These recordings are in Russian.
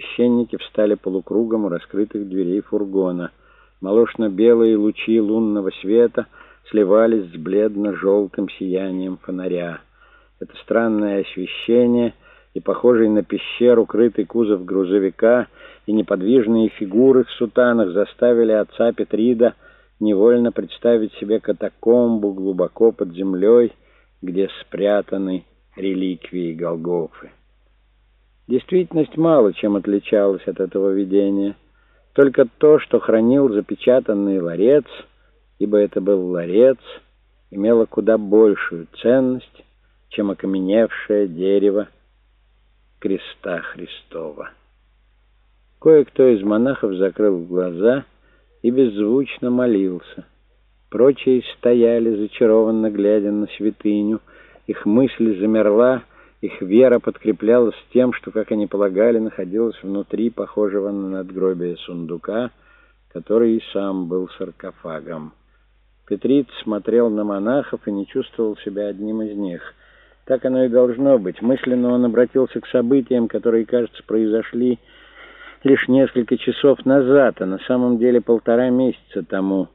Священники встали полукругом у раскрытых дверей фургона. Молочно-белые лучи лунного света сливались с бледно-желтым сиянием фонаря. Это странное освещение и похожий на пещеру крытый кузов грузовика и неподвижные фигуры в сутанах заставили отца Петрида невольно представить себе катакомбу глубоко под землей, где спрятаны реликвии Голгофы. Действительность мало чем отличалась от этого видения. Только то, что хранил запечатанный ларец, ибо это был ларец, имело куда большую ценность, чем окаменевшее дерево креста Христова. Кое-кто из монахов закрыл глаза и беззвучно молился. Прочие стояли, зачарованно глядя на святыню. Их мысль замерла, их вера подкреплялась тем, что, как они полагали, находилась внутри похожего на надгробие сундука, который и сам был саркофагом. Петриц смотрел на монахов и не чувствовал себя одним из них. Так оно и должно быть. Мысленно он обратился к событиям, которые, кажется, произошли лишь несколько часов назад, а на самом деле полтора месяца тому.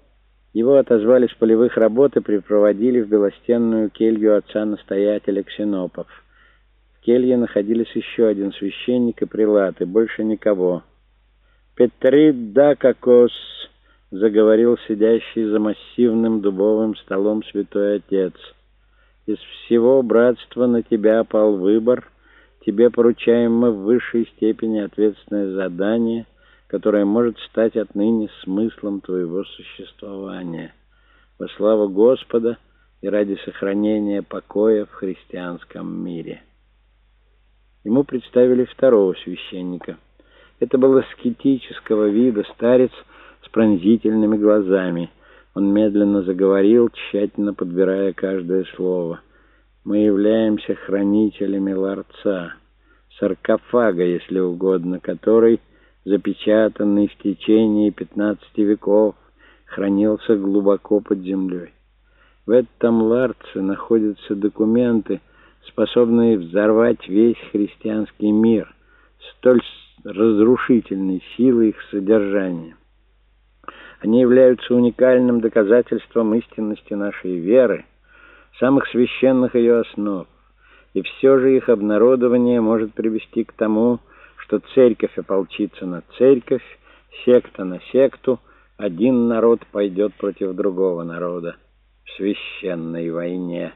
Его отозвали с полевых работ и припроводили в белостенную келью отца-настоятеля Ксенопов келье находились еще один священник и прилад, и больше никого. «Петрит да кокос», — заговорил сидящий за массивным дубовым столом святой отец. «Из всего братства на тебя пал выбор. Тебе поручаем мы в высшей степени ответственное задание, которое может стать отныне смыслом твоего существования. Во славу Господа и ради сохранения покоя в христианском мире». Ему представили второго священника. Это был аскетического вида старец с пронзительными глазами. Он медленно заговорил, тщательно подбирая каждое слово. «Мы являемся хранителями ларца, саркофага, если угодно, который, запечатанный в течение пятнадцати веков, хранился глубоко под землей. В этом ларце находятся документы, способные взорвать весь христианский мир, столь разрушительной силы их содержания. Они являются уникальным доказательством истинности нашей веры, самых священных ее основ, и все же их обнародование может привести к тому, что церковь ополчится на церковь, секта на секту, один народ пойдет против другого народа в священной войне.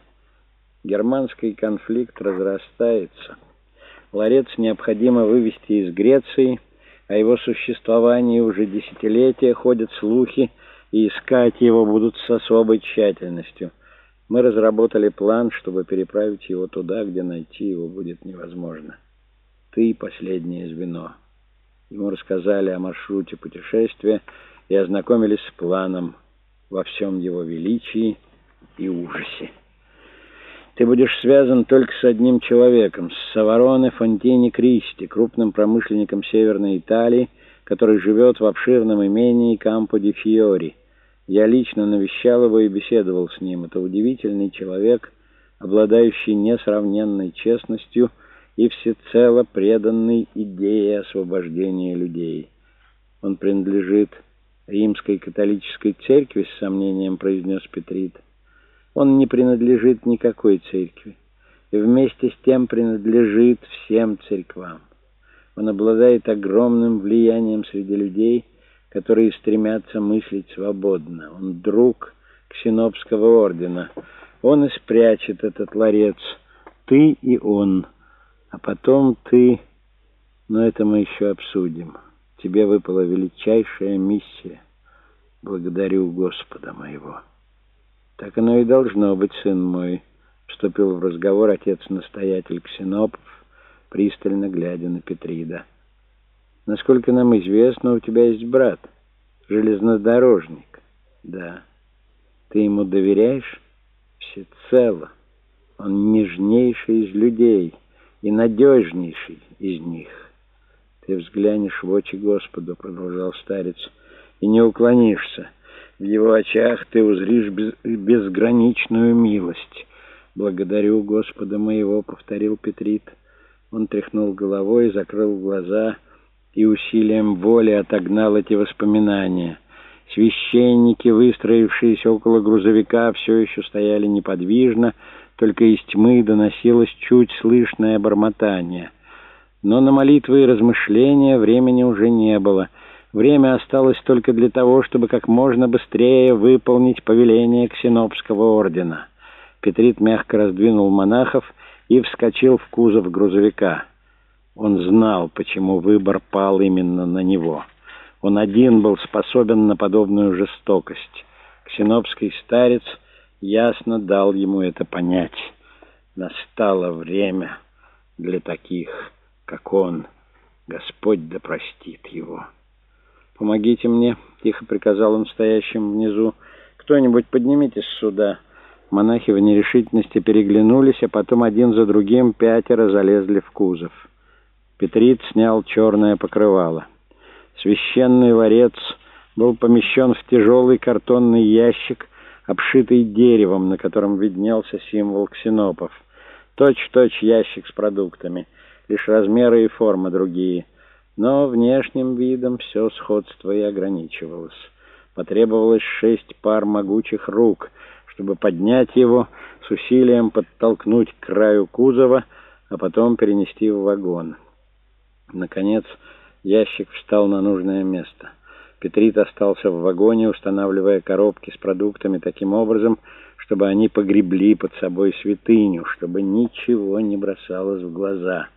Германский конфликт разрастается. Ларец необходимо вывести из Греции, о его существовании уже десятилетия ходят слухи, и искать его будут с особой тщательностью. Мы разработали план, чтобы переправить его туда, где найти его будет невозможно. Ты — последнее звено. Ему рассказали о маршруте путешествия и ознакомились с планом во всем его величии и ужасе. Ты будешь связан только с одним человеком, с Савароне Фонтини Кристи, крупным промышленником Северной Италии, который живет в обширном имении Кампо ди Фьори. Я лично навещал его и беседовал с ним. Это удивительный человек, обладающий несравненной честностью и всецело преданный идее освобождения людей. Он принадлежит римской католической церкви, с сомнением произнес Петрит. Он не принадлежит никакой церкви и вместе с тем принадлежит всем церквам. Он обладает огромным влиянием среди людей, которые стремятся мыслить свободно. Он друг Ксенопского ордена. Он и спрячет этот ларец. Ты и он. А потом ты... Но это мы еще обсудим. Тебе выпала величайшая миссия. Благодарю Господа моего». «Так оно и должно быть, сын мой», — вступил в разговор отец-настоятель Ксенопов, пристально глядя на Петрида. «Насколько нам известно, у тебя есть брат, железнодорожник». «Да». «Ты ему доверяешь?» «Всецело. Он нежнейший из людей и надежнейший из них». «Ты взглянешь в очи Господу», — продолжал старец, — «и не уклонишься». В его очах ты узришь без, безграничную милость. Благодарю Господа моего, — повторил Петрит. Он тряхнул головой, закрыл глаза и усилием воли отогнал эти воспоминания. Священники, выстроившиеся около грузовика, все еще стояли неподвижно, только из тьмы доносилось чуть слышное бормотание. Но на молитвы и размышления времени уже не было. Время осталось только для того, чтобы как можно быстрее выполнить повеление Ксенопского ордена. Петрит мягко раздвинул монахов и вскочил в кузов грузовика. Он знал, почему выбор пал именно на него. Он один был способен на подобную жестокость. Ксенопский старец ясно дал ему это понять. Настало время для таких, как он. Господь да простит его. «Помогите мне», — тихо приказал он стоящим внизу. «Кто-нибудь поднимитесь сюда». Монахи в нерешительности переглянулись, а потом один за другим пятеро залезли в кузов. Петрит снял черное покрывало. Священный ларец был помещен в тяжелый картонный ящик, обшитый деревом, на котором виднелся символ ксенопов. Точь-в-точь ящик с продуктами, лишь размеры и форма другие. Но внешним видом все сходство и ограничивалось. Потребовалось шесть пар могучих рук, чтобы поднять его, с усилием подтолкнуть к краю кузова, а потом перенести в вагон. Наконец, ящик встал на нужное место. Петрит остался в вагоне, устанавливая коробки с продуктами таким образом, чтобы они погребли под собой святыню, чтобы ничего не бросалось в глаза.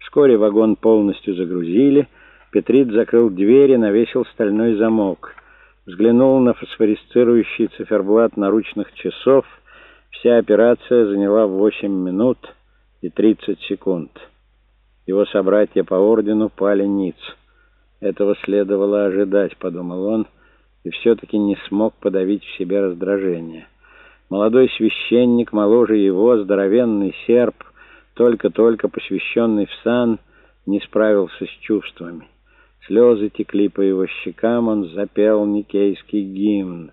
Вскоре вагон полностью загрузили. Петрит закрыл дверь и навесил стальной замок. Взглянул на фосфорисцирующий циферблат наручных часов. Вся операция заняла 8 минут и 30 секунд. Его собратья по ордену пали ниц. Этого следовало ожидать, подумал он, и все-таки не смог подавить в себе раздражение. Молодой священник, моложе его, здоровенный серп, только-только посвященный в сан, не справился с чувствами. Слезы текли по его щекам, он запел никейский гимн.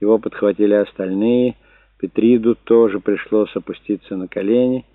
Его подхватили остальные, Петриду тоже пришлось опуститься на колени —